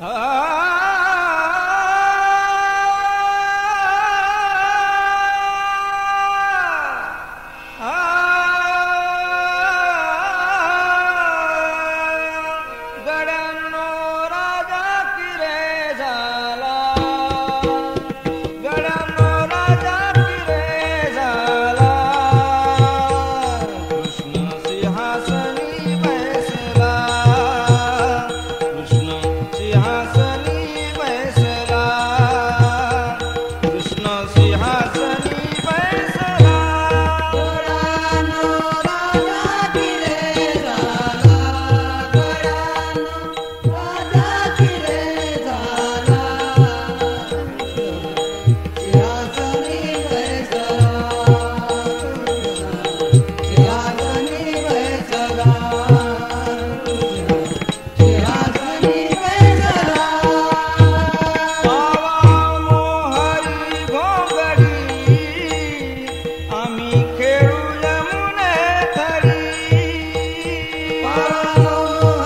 Ah!